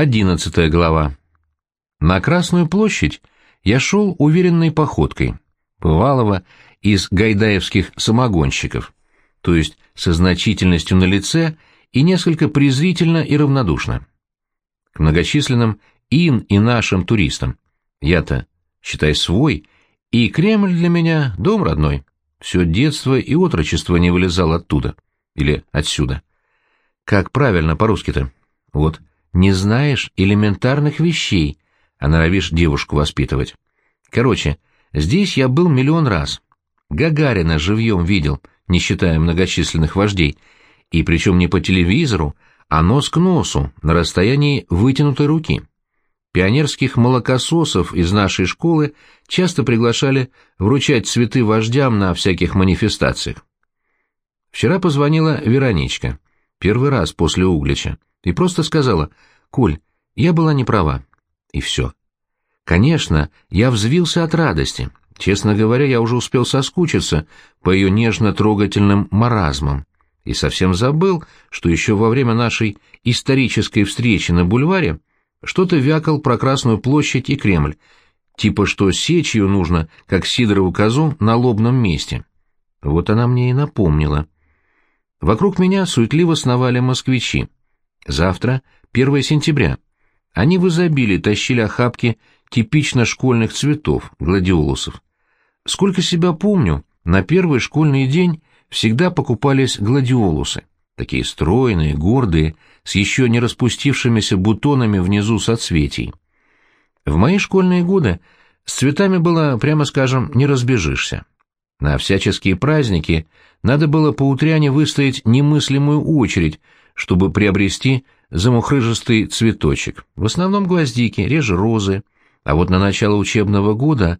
Одиннадцатая глава. На Красную площадь я шел уверенной походкой, бывалого из гайдаевских самогонщиков, то есть со значительностью на лице и несколько презрительно и равнодушно. К многочисленным ин и нашим туристам. Я-то, считай, свой, и Кремль для меня дом родной. Все детство и отрочество не вылезал оттуда. Или отсюда. Как правильно по-русски-то? Вот, не знаешь элементарных вещей, а норовишь девушку воспитывать. Короче, здесь я был миллион раз. Гагарина живьем видел, не считая многочисленных вождей, и причем не по телевизору, а нос к носу, на расстоянии вытянутой руки. Пионерских молокососов из нашей школы часто приглашали вручать цветы вождям на всяких манифестациях. Вчера позвонила Вероничка, первый раз после Углича, и просто сказала, «Коль, я была не права». И все. Конечно, я взвился от радости. Честно говоря, я уже успел соскучиться по ее нежно-трогательным маразмам и совсем забыл, что еще во время нашей исторической встречи на бульваре что-то вякал про Красную площадь и Кремль, типа что сечь ее нужно, как Сидорову козу, на лобном месте. Вот она мне и напомнила. Вокруг меня суетливо сновали москвичи. Завтра, 1 сентября. Они в изобилии тащили охапки типично школьных цветов, гладиолусов. Сколько себя помню, на первый школьный день всегда покупались гладиолусы, такие стройные, гордые, с еще не распустившимися бутонами внизу соцветий. В мои школьные годы с цветами было, прямо скажем, не разбежишься. На всяческие праздники надо было по утряне выстоять немыслимую очередь, чтобы приобрести замухрыжистый цветочек, в основном гвоздики, реже розы, а вот на начало учебного года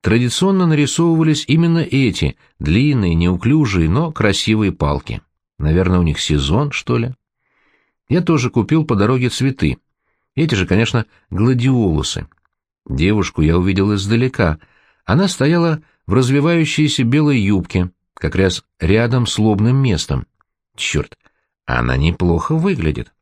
традиционно нарисовывались именно эти, длинные, неуклюжие, но красивые палки. Наверное, у них сезон, что ли? Я тоже купил по дороге цветы. Эти же, конечно, гладиолусы. Девушку я увидел издалека. Она стояла в развивающейся белой юбке, как раз рядом с лобным местом. Черт, она неплохо выглядит.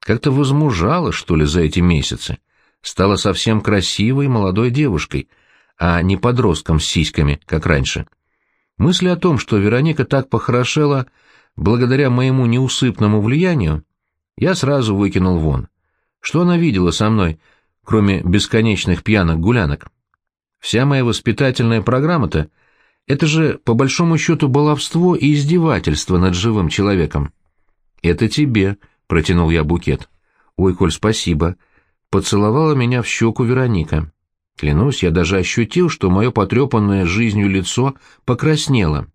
Как-то возмужала, что ли, за эти месяцы. Стала совсем красивой молодой девушкой, а не подростком с сиськами, как раньше. Мысли о том, что Вероника так похорошела благодаря моему неусыпному влиянию, я сразу выкинул вон. Что она видела со мной, кроме бесконечных пьяных гулянок? Вся моя воспитательная программа-то — это же, по большому счету, баловство и издевательство над живым человеком. «Это тебе», — протянул я букет. «Ой, Коль, спасибо». Поцеловала меня в щеку Вероника. Клянусь, я даже ощутил, что мое потрепанное жизнью лицо покраснело.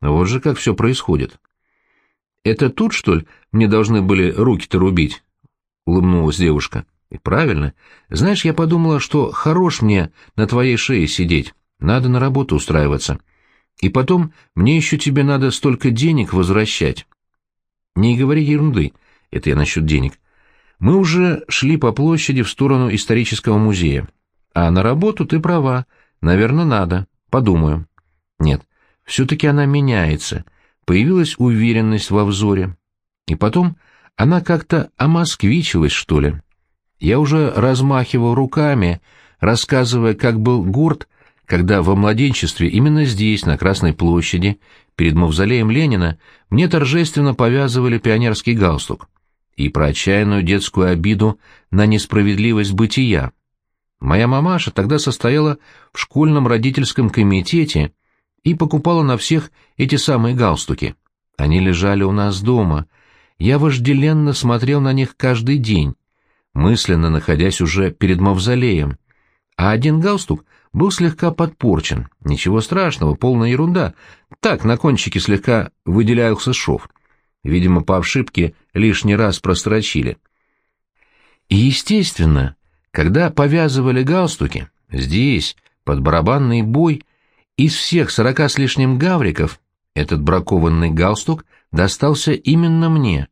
Вот же как все происходит. «Это тут, что ли, мне должны были руки-то рубить?» — улыбнулась девушка. И правильно. Знаешь, я подумала, что хорош мне на твоей шее сидеть. Надо на работу устраиваться. И потом, мне еще тебе надо столько денег возвращать. Не говори ерунды. Это я насчет денег. Мы уже шли по площади в сторону исторического музея. А на работу ты права. Наверное, надо. Подумаю. Нет, все-таки она меняется. Появилась уверенность во взоре. И потом она как-то омосквичилась, что ли. Я уже размахивал руками, рассказывая, как был горд, когда во младенчестве именно здесь, на Красной площади, перед мавзолеем Ленина, мне торжественно повязывали пионерский галстук и про отчаянную детскую обиду на несправедливость бытия. Моя мамаша тогда состояла в школьном родительском комитете и покупала на всех эти самые галстуки. Они лежали у нас дома. Я вожделенно смотрел на них каждый день, мысленно находясь уже перед мавзолеем. А один галстук был слегка подпорчен. Ничего страшного, полная ерунда. Так, на кончике слегка выделялся шов. Видимо, по ошибке лишний раз прострочили. И, естественно, когда повязывали галстуки, здесь, под барабанный бой, из всех сорока с лишним гавриков, этот бракованный галстук достался именно мне.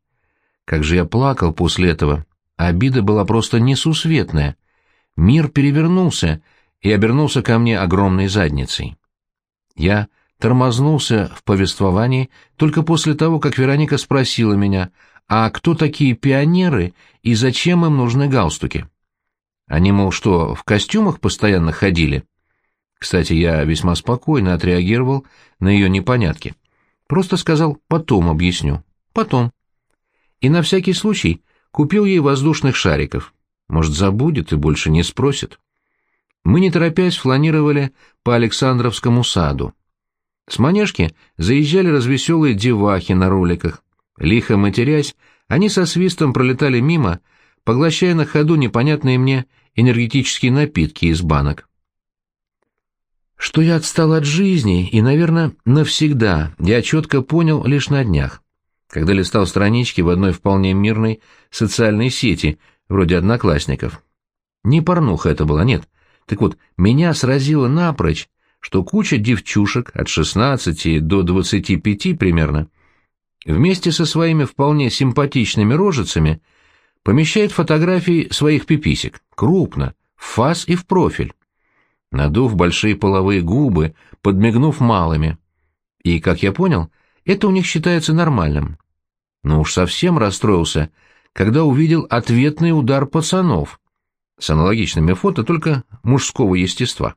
Как же я плакал после этого, Обида была просто несусветная. Мир перевернулся и обернулся ко мне огромной задницей. Я тормознулся в повествовании только после того, как Вероника спросила меня, а кто такие пионеры и зачем им нужны галстуки? Они, мол, что, в костюмах постоянно ходили? Кстати, я весьма спокойно отреагировал на ее непонятки. Просто сказал «потом объясню». Потом. И на всякий случай купил ей воздушных шариков. Может, забудет и больше не спросит. Мы, не торопясь, фланировали по Александровскому саду. С манежки заезжали развеселые девахи на роликах. Лихо матерясь, они со свистом пролетали мимо, поглощая на ходу непонятные мне энергетические напитки из банок. Что я отстал от жизни, и, наверное, навсегда, я четко понял лишь на днях, когда листал странички в одной вполне мирной социальной сети, вроде «Одноклассников». Не порнуха это была, нет. Так вот, меня сразило напрочь, что куча девчушек от 16 до 25 примерно вместе со своими вполне симпатичными рожицами помещает фотографии своих пиписек, крупно, в фас и в профиль надув большие половые губы, подмигнув малыми. И, как я понял, это у них считается нормальным. Но уж совсем расстроился, когда увидел ответный удар пацанов с аналогичными фото, только мужского естества.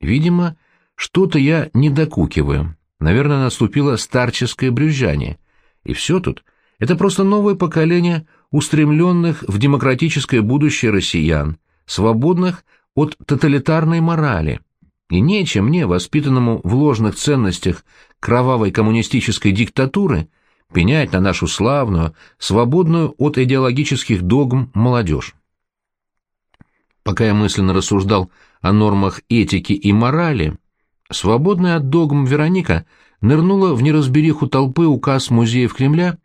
Видимо, что-то я не докукиваю. Наверное, наступило старческое брюзжание. И все тут. Это просто новое поколение устремленных в демократическое будущее россиян, свободных от тоталитарной морали, и нечем мне, воспитанному в ложных ценностях кровавой коммунистической диктатуры, пенять на нашу славную, свободную от идеологических догм молодежь. Пока я мысленно рассуждал о нормах этики и морали, свободная от догм Вероника нырнула в неразбериху толпы указ музеев Кремля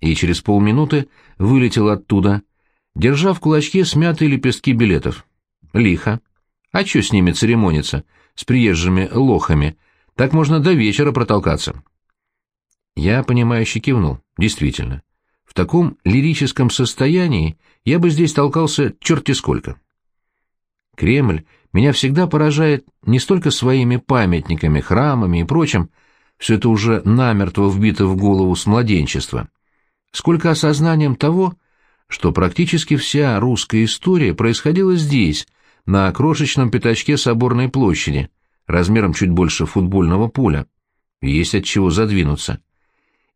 и через полминуты вылетела оттуда, держа в кулачке смятые лепестки билетов. Лихо. А чё с ними церемониться? С приезжими лохами. Так можно до вечера протолкаться. Я, понимающе кивнул. Действительно. В таком лирическом состоянии я бы здесь толкался черти сколько. Кремль меня всегда поражает не столько своими памятниками, храмами и прочим, все это уже намертво вбито в голову с младенчества, сколько осознанием того, что практически вся русская история происходила здесь, на крошечном пятачке соборной площади, размером чуть больше футбольного поля. Есть от чего задвинуться.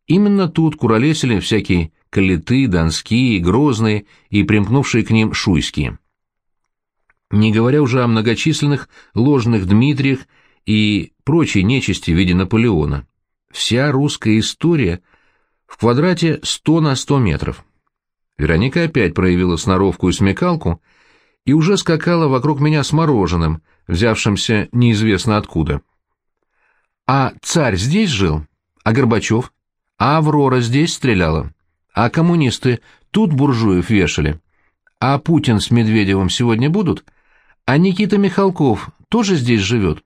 Именно тут куролесили всякие калиты, донские, грозные и примкнувшие к ним шуйские. Не говоря уже о многочисленных ложных Дмитриях и прочей нечисти в виде Наполеона. Вся русская история в квадрате 100 на 100 метров. Вероника опять проявила сноровку и смекалку и уже скакала вокруг меня с мороженым, взявшимся неизвестно откуда. «А царь здесь жил? А Горбачев? А Аврора здесь стреляла? А коммунисты тут буржуев вешали? А Путин с Медведевым сегодня будут? А Никита Михалков тоже здесь живет?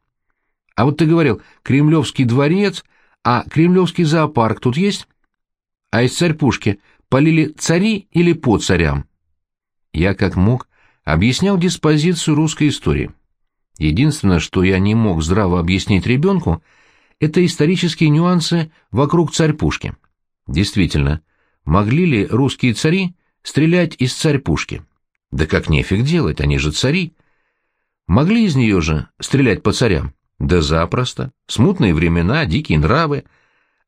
А вот ты говорил, Кремлевский дворец, а Кремлевский зоопарк тут есть? А из царь-пушки полили цари или по царям?» Я как мог объяснял диспозицию русской истории. Единственное, что я не мог здраво объяснить ребенку, это исторические нюансы вокруг царь-пушки. Действительно, могли ли русские цари стрелять из царь-пушки? Да как нефиг делать, они же цари. Могли из нее же стрелять по царям? Да запросто. Смутные времена, дикие нравы.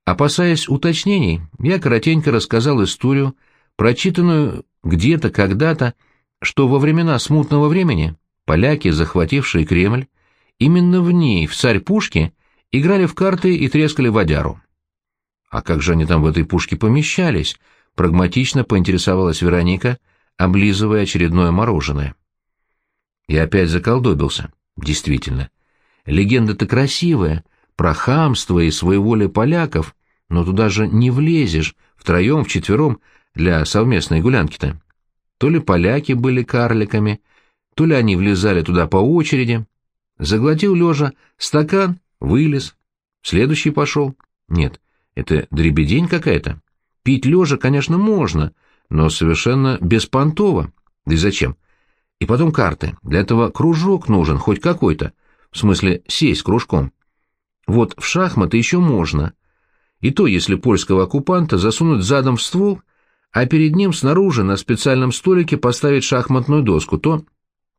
Опасаясь уточнений, я коротенько рассказал историю, прочитанную где-то когда-то что во времена смутного времени поляки, захватившие Кремль, именно в ней, в царь-пушке, играли в карты и трескали водяру. А как же они там в этой пушке помещались? Прагматично поинтересовалась Вероника, облизывая очередное мороженое. Я опять заколдобился. Действительно. Легенда-то красивая, про хамство и своеволие поляков, но туда же не влезешь, втроем, вчетвером, для совместной гулянки-то. То ли поляки были карликами, то ли они влезали туда по очереди. Заглотил лежа стакан, вылез. Следующий пошел. Нет, это дребедень какая-то. Пить лежа, конечно, можно, но совершенно беспонтово. Да и зачем? И потом карты. Для этого кружок нужен, хоть какой-то. В смысле, сесть кружком. Вот в шахматы еще можно. И то, если польского оккупанта засунуть задом в ствол, а перед ним снаружи на специальном столике поставить шахматную доску, то...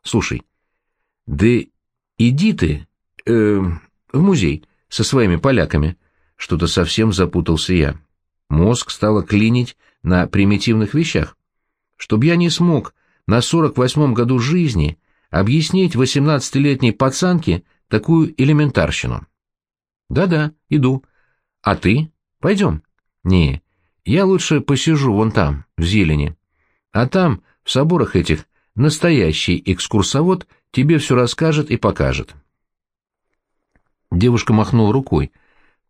Слушай, да иди ты э, в музей со своими поляками. Что-то совсем запутался я. Мозг стало клинить на примитивных вещах. Чтоб я не смог на сорок восьмом году жизни объяснить восемнадцатилетней пацанке такую элементарщину. Да-да, иду. А ты? Пойдем. Не, я лучше посижу вон там, в зелени. А там, в соборах этих, настоящий экскурсовод тебе все расскажет и покажет. Девушка махнула рукой.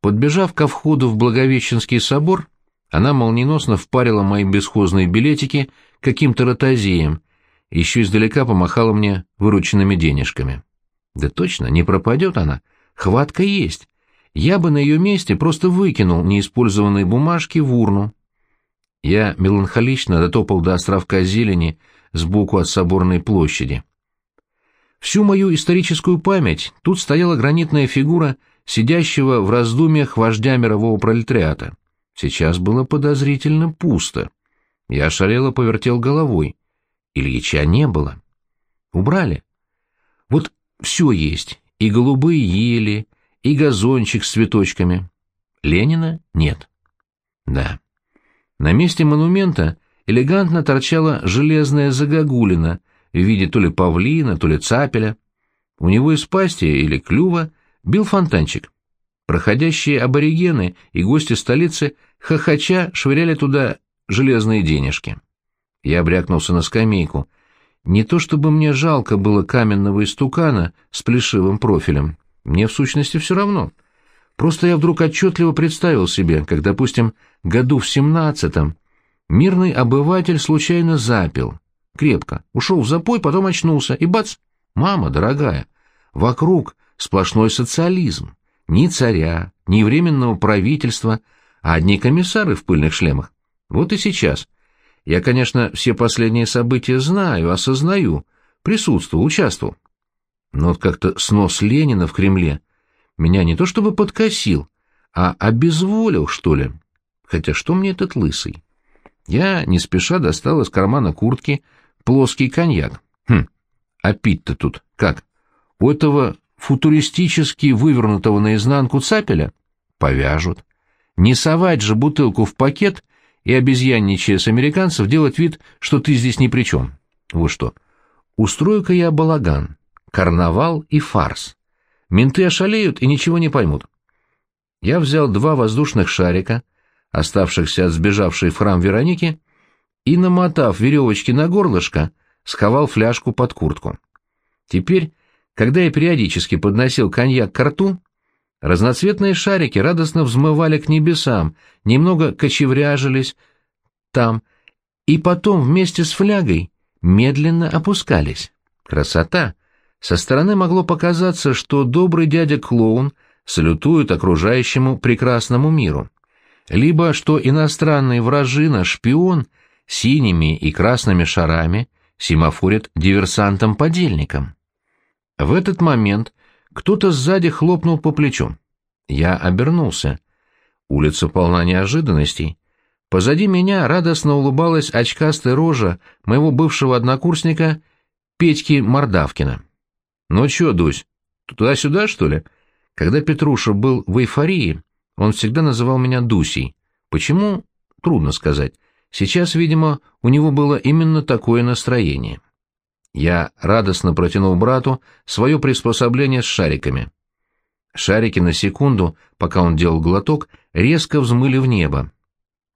Подбежав ко входу в Благовещенский собор, она молниеносно впарила мои бесхозные билетики каким-то ротозеем, еще издалека помахала мне вырученными денежками. Да точно, не пропадет она. Хватка есть. Я бы на ее месте просто выкинул неиспользованные бумажки в урну. Я меланхолично дотопал до островка зелени сбоку от соборной площади. Всю мою историческую память тут стояла гранитная фигура сидящего в раздумьях вождя мирового пролетариата. Сейчас было подозрительно пусто. Я ошалело повертел головой. Ильича не было. Убрали. Вот все есть. И голубые ели, и газончик с цветочками. Ленина нет. Да. На месте монумента элегантно торчала железная загогулина в виде то ли павлина, то ли цапеля. У него из пасти или клюва бил фонтанчик. Проходящие аборигены и гости столицы хохоча швыряли туда железные денежки. Я брякнулся на скамейку. Не то чтобы мне жалко было каменного истукана с плешивым профилем. Мне в сущности все равно. Просто я вдруг отчетливо представил себе, как, допустим, году в семнадцатом мирный обыватель случайно запил. Крепко. Ушел в запой, потом очнулся. И бац! Мама дорогая! Вокруг сплошной социализм. Ни царя, ни временного правительства, а одни комиссары в пыльных шлемах. Вот и сейчас. Я, конечно, все последние события знаю, осознаю, присутствовал, участвовал. Но вот как-то снос Ленина в Кремле меня не то чтобы подкосил, а обезволил, что ли. Хотя что мне этот лысый? Я не спеша достал из кармана куртки плоский коньяк. Хм, а пить-то тут как? У этого футуристически вывернутого наизнанку цапеля повяжут. Не совать же бутылку в пакет и, обезьянничая с американцев, делать вид, что ты здесь ни при чем. Вот что. Устрою-ка я балаган, карнавал и фарс. Менты ошалеют и ничего не поймут. Я взял два воздушных шарика, оставшихся от сбежавшей в храм Вероники, и, намотав веревочки на горлышко, сховал фляжку под куртку. Теперь, когда я периодически подносил коньяк к рту, разноцветные шарики радостно взмывали к небесам, немного кочевряжились там, и потом вместе с флягой медленно опускались. Красота! Со стороны могло показаться, что добрый дядя-клоун салютует окружающему прекрасному миру. Либо что иностранный вражина, шпион, синими и красными шарами семафорит диверсантом-подельником. В этот момент кто-то сзади хлопнул по плечу. Я обернулся. Улица полна неожиданностей. Позади меня радостно улыбалась очкастая рожа моего бывшего однокурсника Петьки Мордавкина. «Ну чё, Дусь, туда-сюда, что ли?» Когда Петруша был в эйфории, он всегда называл меня Дусей. Почему? Трудно сказать. Сейчас, видимо, у него было именно такое настроение. Я радостно протянул брату свое приспособление с шариками. Шарики на секунду, пока он делал глоток, резко взмыли в небо.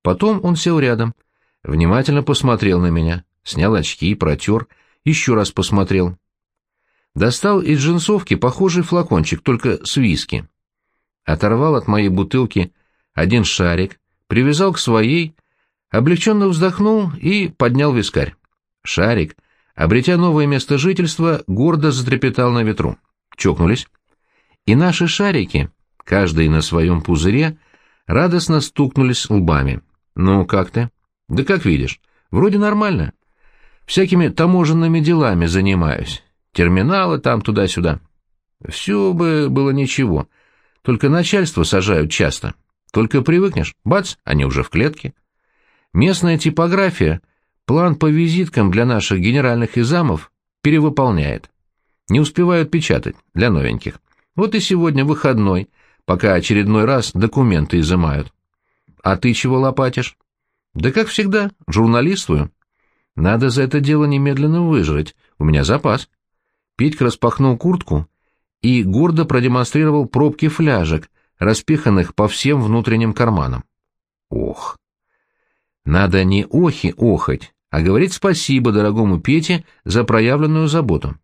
Потом он сел рядом, внимательно посмотрел на меня, снял очки, протер, еще раз посмотрел. Достал из джинсовки похожий флакончик, только с виски. Оторвал от моей бутылки один шарик, привязал к своей, облегченно вздохнул и поднял вискарь. Шарик, обретя новое место жительства, гордо затрепетал на ветру. Чокнулись. И наши шарики, каждый на своем пузыре, радостно стукнулись лбами. «Ну, как ты?» «Да как видишь, вроде нормально. Всякими таможенными делами занимаюсь терминалы там туда-сюда. Все бы было ничего, только начальство сажают часто. Только привыкнешь, бац, они уже в клетке. Местная типография план по визиткам для наших генеральных изамов перевыполняет. Не успевают печатать для новеньких. Вот и сегодня выходной, пока очередной раз документы изымают. А ты чего лопатишь? Да как всегда, журналистую. Надо за это дело немедленно выжрать, у меня запас. Петька распахнул куртку и гордо продемонстрировал пробки фляжек, распиханных по всем внутренним карманам. Ох! Надо не охи охать, а говорить спасибо дорогому Пете за проявленную заботу.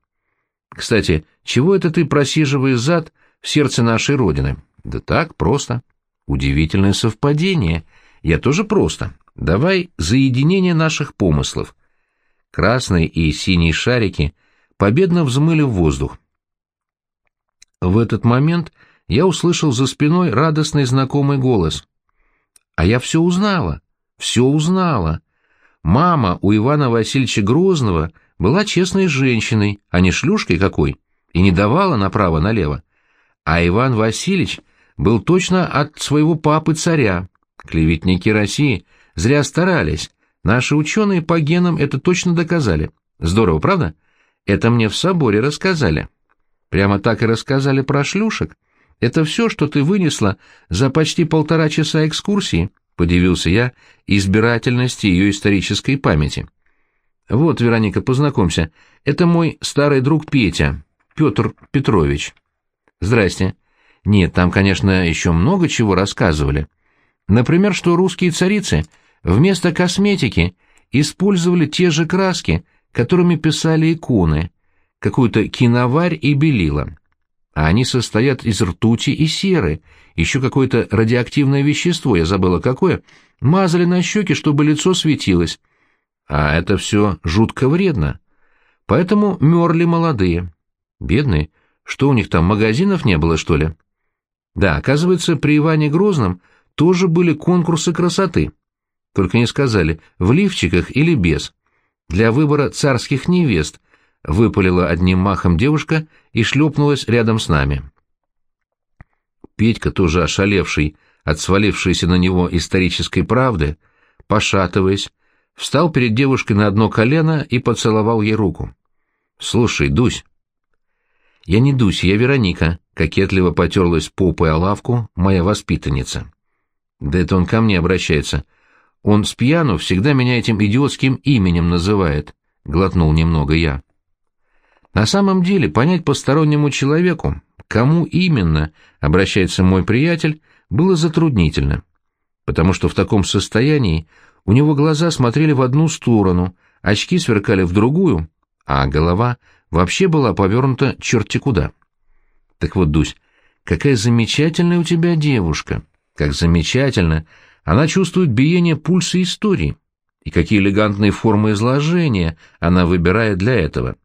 Кстати, чего это ты просиживаешь зад в сердце нашей Родины? Да так, просто. Удивительное совпадение. Я тоже просто. Давай заединение наших помыслов. Красные и синие шарики победно взмыли в воздух. В этот момент я услышал за спиной радостный знакомый голос. А я все узнала, все узнала. Мама у Ивана Васильевича Грозного была честной женщиной, а не шлюшкой какой, и не давала направо-налево. А Иван Васильевич был точно от своего папы-царя. Клеветники России зря старались. Наши ученые по генам это точно доказали. Здорово, правда? Это мне в соборе рассказали. Прямо так и рассказали про шлюшек. Это все, что ты вынесла за почти полтора часа экскурсии, — подивился я избирательности ее исторической памяти. Вот, Вероника, познакомься, это мой старый друг Петя, Петр Петрович. Здрасте. Нет, там, конечно, еще много чего рассказывали. Например, что русские царицы вместо косметики использовали те же краски, которыми писали иконы, какую-то киноварь и белила. А они состоят из ртути и серы, еще какое-то радиоактивное вещество, я забыла какое, мазали на щеки, чтобы лицо светилось. А это все жутко вредно. Поэтому мерли молодые. Бедные. Что у них там, магазинов не было, что ли? Да, оказывается, при Иване Грозном тоже были конкурсы красоты. Только не сказали, в лифчиках или без. Для выбора царских невест выпалила одним махом девушка и шлепнулась рядом с нами. Петька, тоже ошалевший от свалившейся на него исторической правды, пошатываясь, встал перед девушкой на одно колено и поцеловал ей руку. «Слушай, Дусь, «Я не Дуся, я Вероника», — кокетливо потерлась попой о лавку моя воспитанница. «Да это он ко мне обращается. Он с пьяну всегда меня этим идиотским именем называет», — глотнул немного я. На самом деле понять постороннему человеку, кому именно обращается мой приятель, было затруднительно, потому что в таком состоянии у него глаза смотрели в одну сторону, очки сверкали в другую, а голова вообще была повернута черти куда. Так вот, Дусь, какая замечательная у тебя девушка, как замечательно она чувствует биение пульса истории, и какие элегантные формы изложения она выбирает для этого.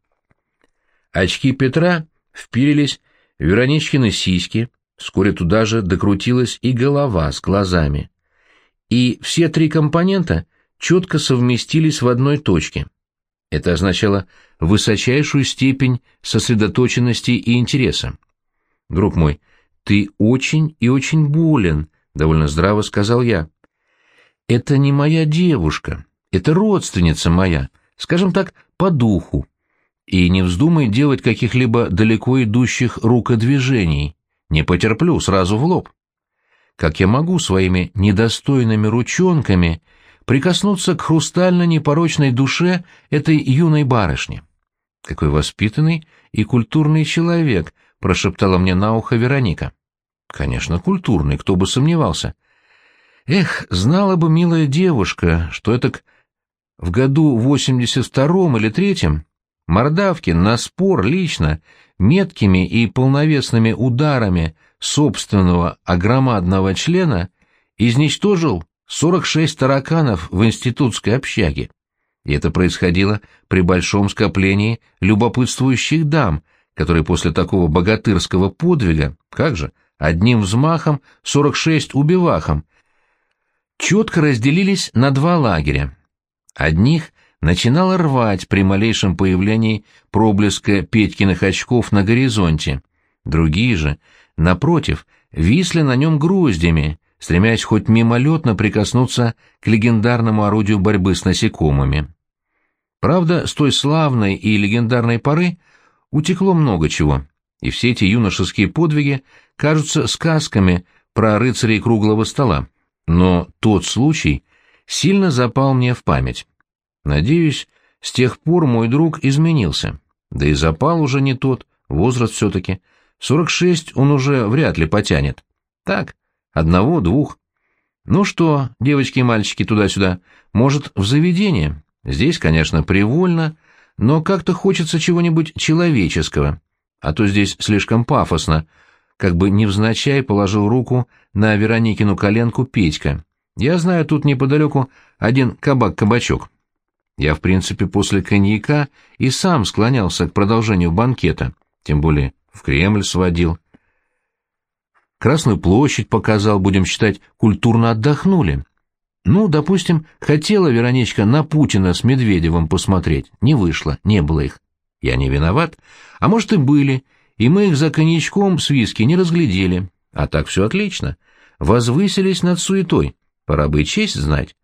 Очки Петра впились в Вероничкины сиськи, вскоре туда же докрутилась и голова с глазами. И все три компонента четко совместились в одной точке. Это означало высочайшую степень сосредоточенности и интереса. «Друг мой, ты очень и очень болен», — довольно здраво сказал я. «Это не моя девушка, это родственница моя, скажем так, по духу. И не вздумай делать каких-либо далеко идущих рукодвижений. Не потерплю, сразу в лоб. Как я могу своими недостойными ручонками прикоснуться к хрустально-непорочной душе этой юной барышни. «Какой воспитанный и культурный человек», — прошептала мне на ухо Вероника. «Конечно, культурный, кто бы сомневался. Эх, знала бы милая девушка, что это в году 82-м или третьем Мордавкин на спор лично, меткими и полновесными ударами собственного огромадного члена изничтожил 46 тараканов в институтской общаге. И это происходило при большом скоплении любопытствующих дам, которые после такого богатырского подвига, как же, одним взмахом 46 убивахом, четко разделились на два лагеря. Одних начинало рвать при малейшем появлении проблеска Петькиных очков на горизонте, другие же, напротив, висли на нем гроздями, стремясь хоть мимолетно прикоснуться к легендарному орудию борьбы с насекомыми. Правда, с той славной и легендарной поры утекло много чего, и все эти юношеские подвиги кажутся сказками про рыцарей круглого стола. Но тот случай сильно запал мне в память. Надеюсь, с тех пор мой друг изменился. Да и запал уже не тот, возраст все-таки. Сорок шесть он уже вряд ли потянет. Так, одного, двух. Ну что, девочки и мальчики, туда-сюда, может, в заведение? Здесь, конечно, привольно, но как-то хочется чего-нибудь человеческого. А то здесь слишком пафосно. Как бы невзначай положил руку на Вероникину коленку Петька. Я знаю тут неподалеку один кабак-кабачок. Я, в принципе, после коньяка и сам склонялся к продолжению банкета, тем более в Кремль сводил. Красную площадь показал, будем считать, культурно отдохнули. Ну, допустим, хотела Вероничка на Путина с Медведевым посмотреть, не вышло, не было их. Я не виноват, а может и были, и мы их за коньячком с виски не разглядели. А так все отлично. Возвысились над суетой, пора бы честь знать.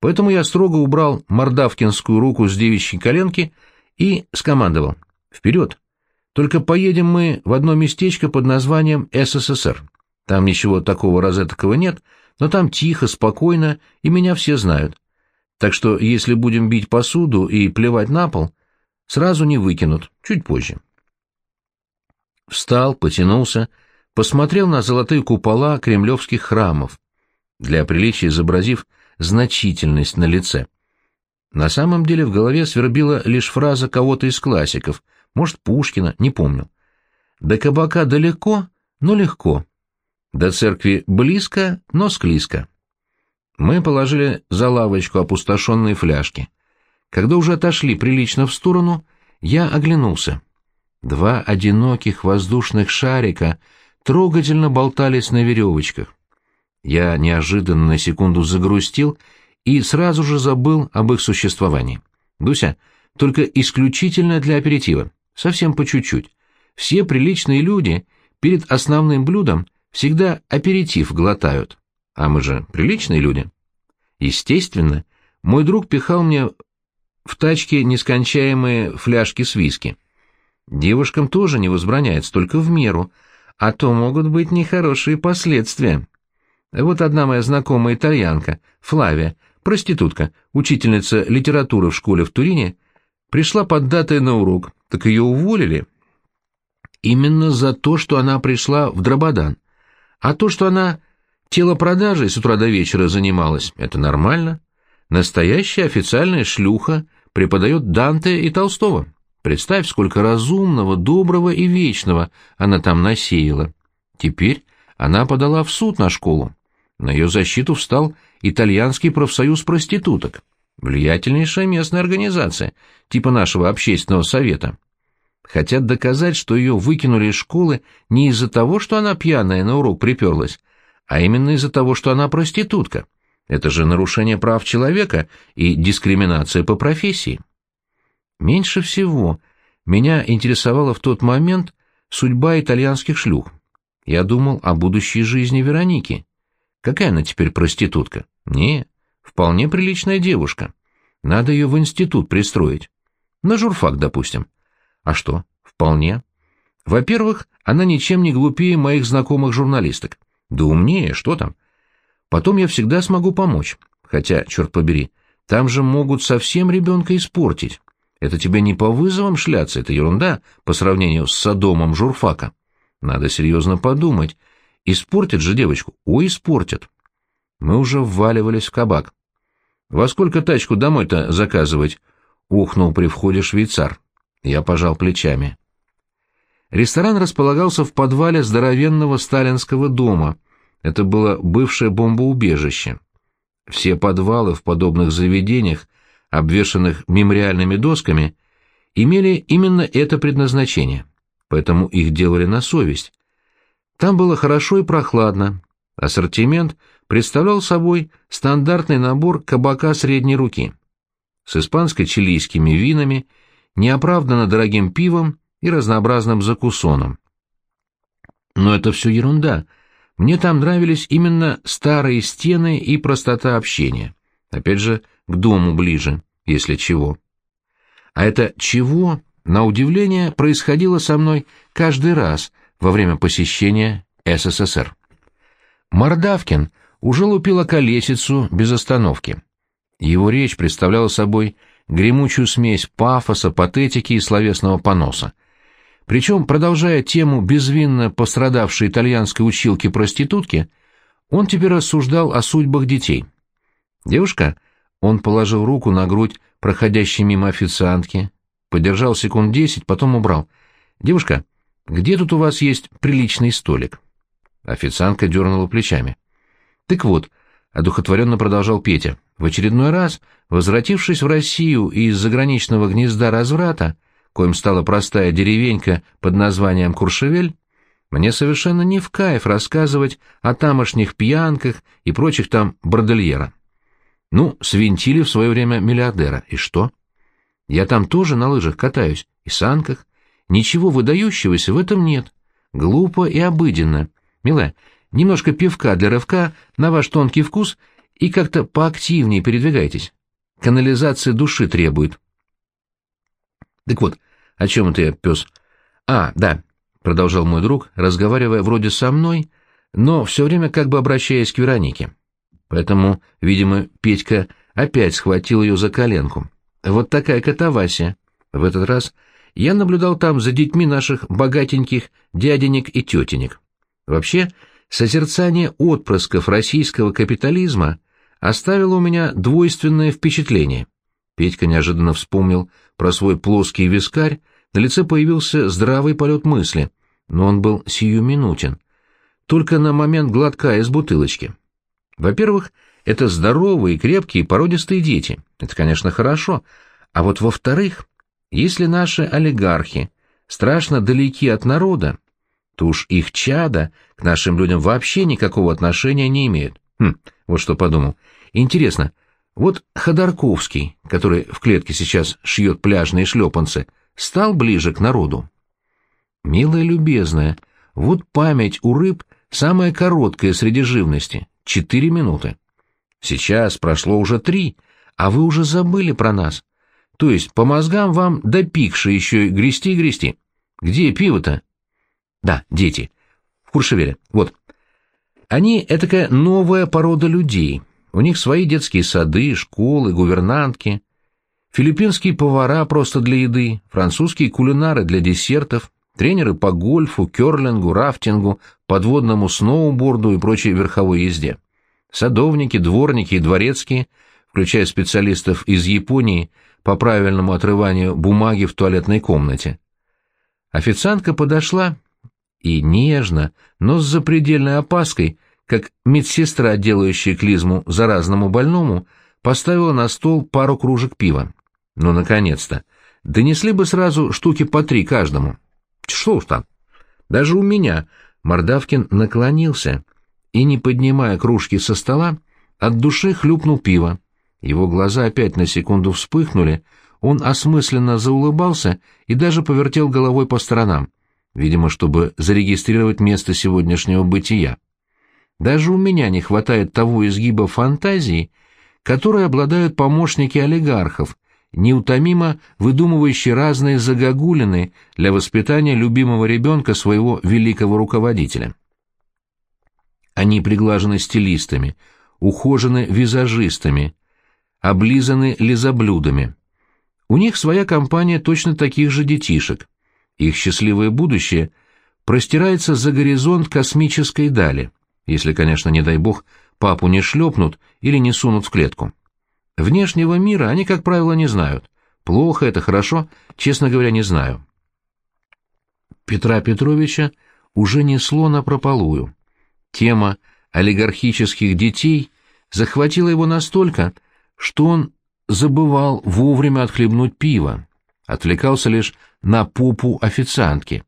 Поэтому я строго убрал мордавкинскую руку с девичьей коленки и скомандовал. «Вперед! Только поедем мы в одно местечко под названием СССР. Там ничего такого розетокого нет, но там тихо, спокойно, и меня все знают. Так что, если будем бить посуду и плевать на пол, сразу не выкинут, чуть позже». Встал, потянулся, посмотрел на золотые купола кремлевских храмов, для приличия изобразив значительность на лице. На самом деле в голове свербила лишь фраза кого-то из классиков, может, Пушкина, не помню. До кабака далеко, но легко. До церкви близко, но склизко. Мы положили за лавочку опустошенные фляжки. Когда уже отошли прилично в сторону, я оглянулся. Два одиноких воздушных шарика трогательно болтались на веревочках. Я неожиданно на секунду загрустил и сразу же забыл об их существовании. Дуся, только исключительно для аперитива, совсем по чуть-чуть. Все приличные люди перед основным блюдом всегда аперитив глотают. А мы же приличные люди. Естественно, мой друг пихал мне в тачке нескончаемые фляжки с виски. Девушкам тоже не возбраняется, только в меру, а то могут быть нехорошие последствия. Вот одна моя знакомая итальянка, Флавия, проститутка, учительница литературы в школе в Турине, пришла поддатая на урок, так ее уволили. Именно за то, что она пришла в Драбадан. А то, что она телопродажей с утра до вечера занималась, это нормально. Настоящая официальная шлюха преподает Данте и Толстого. Представь, сколько разумного, доброго и вечного она там насеяла. Теперь она подала в суд на школу. На ее защиту встал итальянский профсоюз проституток, влиятельнейшая местная организация, типа нашего общественного совета. Хотят доказать, что ее выкинули из школы не из-за того, что она пьяная на урок приперлась, а именно из-за того, что она проститутка. Это же нарушение прав человека и дискриминация по профессии. Меньше всего меня интересовала в тот момент судьба итальянских шлюх. Я думал о будущей жизни Вероники. Какая она теперь проститутка? Не, вполне приличная девушка. Надо ее в институт пристроить. На журфак, допустим. А что? Вполне. Во-первых, она ничем не глупее моих знакомых журналисток. Да умнее, что там. Потом я всегда смогу помочь. Хотя, черт побери, там же могут совсем ребенка испортить. Это тебе не по вызовам шляться, это ерунда по сравнению с Содомом журфака. Надо серьезно подумать. Испортят же девочку? Ой, испортят. Мы уже вваливались в кабак. «Во сколько тачку домой-то заказывать?» — ухнул при входе швейцар. Я пожал плечами. Ресторан располагался в подвале здоровенного сталинского дома. Это было бывшее бомбоубежище. Все подвалы в подобных заведениях, обвешанных мемориальными досками, имели именно это предназначение поэтому их делали на совесть. Там было хорошо и прохладно. Ассортимент представлял собой стандартный набор кабака средней руки с испанско-чилийскими винами, неоправданно дорогим пивом и разнообразным закусоном. Но это все ерунда, Мне там нравились именно старые стены и простота общения. Опять же, к дому ближе, если чего. А это «чего» на удивление, происходило со мной каждый раз во время посещения СССР. Мордавкин уже лупил околесицу без остановки. Его речь представляла собой гремучую смесь пафоса, патетики и словесного поноса. Причем, продолжая тему безвинно пострадавшей итальянской училки-проститутки, он теперь рассуждал о судьбах детей. «Девушка?» Он положил руку на грудь проходящей мимо официантки, Подержал секунд десять, потом убрал. «Девушка, где тут у вас есть приличный столик?» Официантка дернула плечами. «Так вот», — одухотворенно продолжал Петя, — «в очередной раз, возвратившись в Россию из заграничного гнезда разврата, коим стала простая деревенька под названием Куршевель, мне совершенно не в кайф рассказывать о тамошних пьянках и прочих там бордельера. Ну, свинтили в свое время миллиардера, и что?» Я там тоже на лыжах катаюсь, и санках. Ничего выдающегося в этом нет. Глупо и обыденно. Милая, немножко пивка для рывка на ваш тонкий вкус и как-то поактивнее передвигайтесь. Канализация души требует. Так вот, о чем это я, пес? А, да, продолжал мой друг, разговаривая вроде со мной, но все время как бы обращаясь к Веронике. Поэтому, видимо, Петька опять схватил ее за коленку. Вот такая катавасия. В этот раз я наблюдал там за детьми наших богатеньких дяденек и тетенек. Вообще, созерцание отпрысков российского капитализма оставило у меня двойственное впечатление. Петька неожиданно вспомнил про свой плоский вискарь, на лице появился здравый полет мысли, но он был сиюминутен. Только на момент глотка из бутылочки. Во-первых, это здоровые, крепкие, породистые дети. Это, конечно, хорошо. А вот во-вторых, если наши олигархи страшно далеки от народа, то уж их чада к нашим людям вообще никакого отношения не имеют. Хм, вот что подумал. Интересно, вот Ходорковский, который в клетке сейчас шьет пляжные шлепанцы, стал ближе к народу? Милая любезная, вот память у рыб самая короткая среди живности — четыре минуты. Сейчас прошло уже три, а вы уже забыли про нас. То есть по мозгам вам до пикши еще и грести и грести. Где пиво-то? Да, дети. В Куршевере. Вот. Они — этакая новая порода людей. У них свои детские сады, школы, гувернантки. Филиппинские повара просто для еды, французские кулинары для десертов, тренеры по гольфу, керлингу, рафтингу, подводному сноуборду и прочей верховой езде. Садовники, дворники и дворецкие, включая специалистов из Японии по правильному отрыванию бумаги в туалетной комнате. Официантка подошла и нежно, но с запредельной опаской, как медсестра, делающая клизму заразному больному, поставила на стол пару кружек пива. Ну, наконец-то! Донесли бы сразу штуки по три каждому. Что уж там. Даже у меня Мордавкин наклонился — и, не поднимая кружки со стола, от души хлюпнул пиво. Его глаза опять на секунду вспыхнули, он осмысленно заулыбался и даже повертел головой по сторонам, видимо, чтобы зарегистрировать место сегодняшнего бытия. Даже у меня не хватает того изгиба фантазии, которой обладают помощники олигархов, неутомимо выдумывающие разные загогулины для воспитания любимого ребенка своего великого руководителя. Они приглажены стилистами, ухожены визажистами, облизаны лизоблюдами. У них своя компания точно таких же детишек. Их счастливое будущее простирается за горизонт космической дали, если, конечно, не дай бог, папу не шлепнут или не сунут в клетку. Внешнего мира они, как правило, не знают. Плохо это, хорошо, честно говоря, не знаю. Петра Петровича уже несло напропалую. Тема олигархических детей захватила его настолько, что он забывал вовремя отхлебнуть пиво, отвлекался лишь на попу официантки.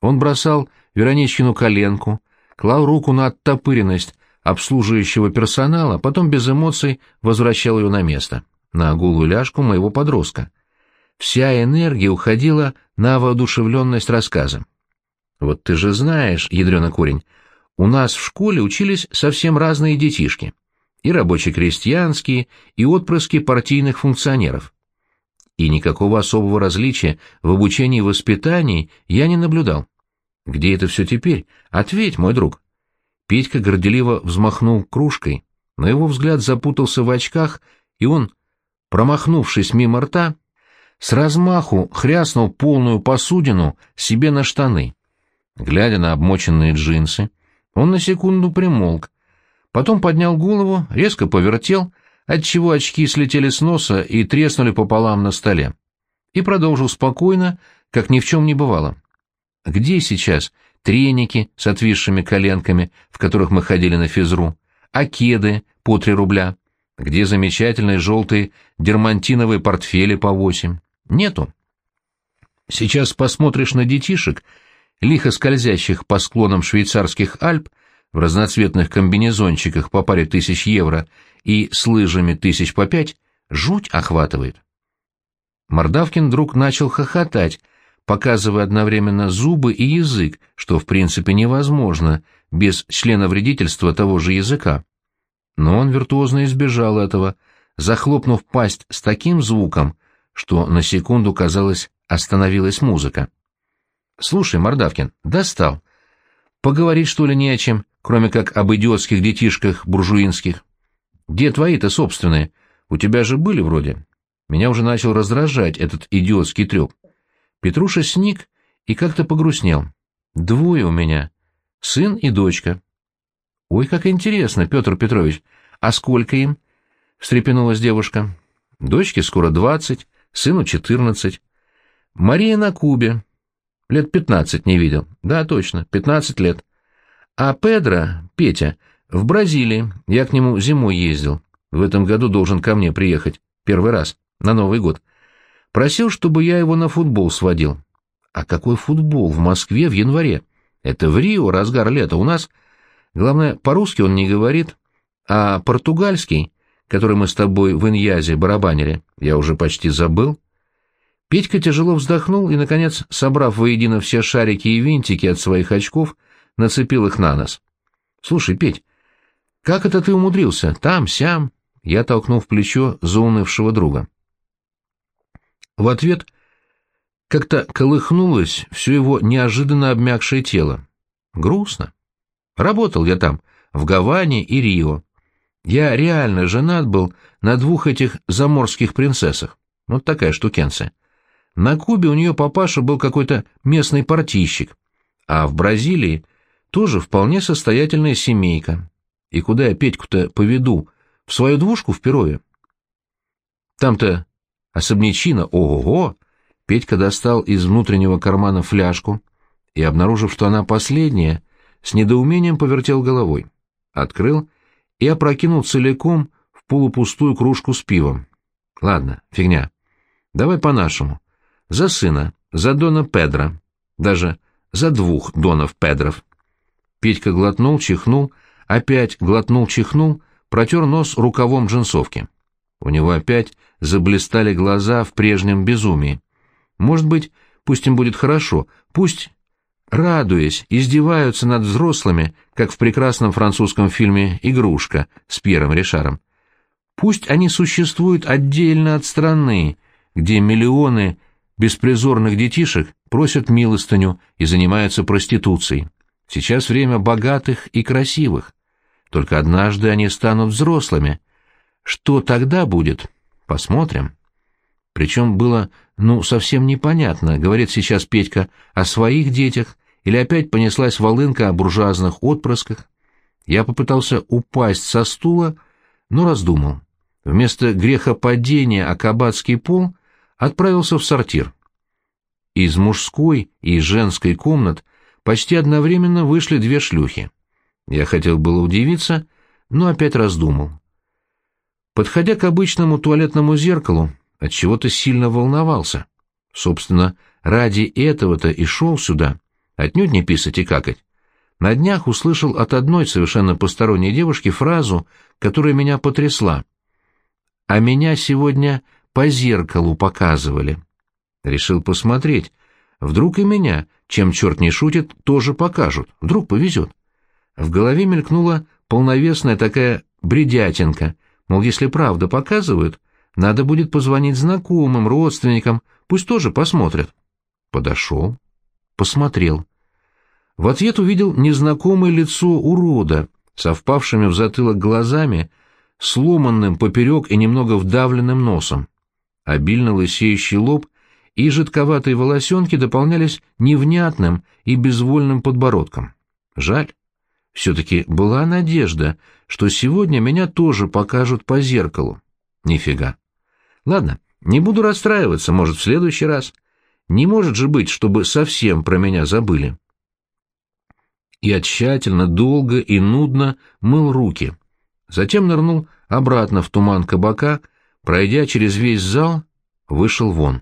Он бросал Вероничкину коленку, клал руку на оттопыренность обслуживающего персонала, потом без эмоций возвращал ее на место, на голую ляжку моего подростка. Вся энергия уходила на воодушевленность рассказа. «Вот ты же знаешь, ядрёный корень, У нас в школе учились совсем разные детишки. И рабоче-крестьянские, и отпрыски партийных функционеров. И никакого особого различия в обучении и воспитании я не наблюдал. Где это все теперь? Ответь, мой друг. Петька горделиво взмахнул кружкой, но его взгляд запутался в очках, и он, промахнувшись мимо рта, с размаху хряснул полную посудину себе на штаны. Глядя на обмоченные джинсы, он на секунду примолк, потом поднял голову, резко повертел, отчего очки слетели с носа и треснули пополам на столе, и продолжил спокойно, как ни в чем не бывало. «Где сейчас треники с отвисшими коленками, в которых мы ходили на физру, а кеды по три рубля? Где замечательные желтые дермантиновые портфели по восемь? Нету. Сейчас посмотришь на детишек, лихо скользящих по склонам швейцарских Альп, в разноцветных комбинезончиках по паре тысяч евро и с лыжами тысяч по пять, жуть охватывает. Мордавкин вдруг начал хохотать, показывая одновременно зубы и язык, что в принципе невозможно без члена вредительства того же языка. Но он виртуозно избежал этого, захлопнув пасть с таким звуком, что на секунду, казалось, остановилась музыка. «Слушай, Мордавкин, достал. Поговорить, что ли, не о чем, кроме как об идиотских детишках буржуинских? Где твои-то собственные? У тебя же были вроде. Меня уже начал раздражать этот идиотский треп. Петруша сник и как-то погрустнел. Двое у меня. Сын и дочка. Ой, как интересно, Петр Петрович. А сколько им? Встрепенулась девушка. Дочке скоро двадцать, сыну четырнадцать. Мария на Кубе. Лет пятнадцать не видел. Да, точно, пятнадцать лет. А Педро, Петя, в Бразилии. Я к нему зимой ездил. В этом году должен ко мне приехать. Первый раз. На Новый год. Просил, чтобы я его на футбол сводил. А какой футбол в Москве в январе? Это в Рио, разгар лета. У нас... Главное, по-русски он не говорит, а португальский, который мы с тобой в Иньязе барабанили, я уже почти забыл. Петька тяжело вздохнул и, наконец, собрав воедино все шарики и винтики от своих очков, нацепил их на нос. — Слушай, Петь, как это ты умудрился? Там, сям? Я толкнул в плечо заунывшего друга. В ответ как-то колыхнулось все его неожиданно обмякшее тело. Грустно. Работал я там, в Гаване и Рио. Я реально женат был на двух этих заморских принцессах. Вот такая штукенция. На Кубе у нее папаша был какой-то местный партийщик, а в Бразилии тоже вполне состоятельная семейка. И куда я Петьку-то поведу? В свою двушку в Перове? Там-то особнячина, ого-го! Петька достал из внутреннего кармана фляжку и, обнаружив, что она последняя, с недоумением повертел головой, открыл и опрокинул целиком в полупустую кружку с пивом. Ладно, фигня. Давай по-нашему. За сына, за Дона Педро, даже за двух Донов Педров. Петька глотнул, чихнул, опять глотнул, чихнул, протер нос рукавом джинсовки. У него опять заблистали глаза в прежнем безумии. Может быть, пусть им будет хорошо, пусть радуясь, издеваются над взрослыми, как в прекрасном французском фильме «Игрушка» с Пьером Ришаром. Пусть они существуют отдельно от страны, где миллионы беспризорных детишек просят милостыню и занимаются проституцией. Сейчас время богатых и красивых. Только однажды они станут взрослыми. Что тогда будет? Посмотрим. Причем было, ну, совсем непонятно, говорит сейчас Петька о своих детях или опять понеслась волынка о буржуазных отпрысках. Я попытался упасть со стула, но раздумал. Вместо грехопадения о кабацкий пол отправился в сортир. Из мужской и женской комнат почти одновременно вышли две шлюхи. Я хотел было удивиться, но опять раздумал. Подходя к обычному туалетному зеркалу, от чего то сильно волновался. Собственно, ради этого-то и шел сюда, отнюдь не писать и какать. На днях услышал от одной совершенно посторонней девушки фразу, которая меня потрясла. «А меня сегодня по зеркалу показывали». Решил посмотреть. Вдруг и меня, чем черт не шутит, тоже покажут. Вдруг повезет. В голове мелькнула полновесная такая бредятинка, мол, если правда показывают, надо будет позвонить знакомым, родственникам, пусть тоже посмотрят. Подошел, посмотрел. В ответ увидел незнакомое лицо урода, совпавшими в затылок глазами, сломанным поперек и немного вдавленным носом. Обильно лысеющий лоб и жидковатые волосенки дополнялись невнятным и безвольным подбородком. Жаль. Все-таки была надежда, что сегодня меня тоже покажут по зеркалу. Нифига. Ладно, не буду расстраиваться, может, в следующий раз. Не может же быть, чтобы совсем про меня забыли. Я тщательно, долго и нудно мыл руки. Затем нырнул обратно в туман кабака, пройдя через весь зал, вышел вон.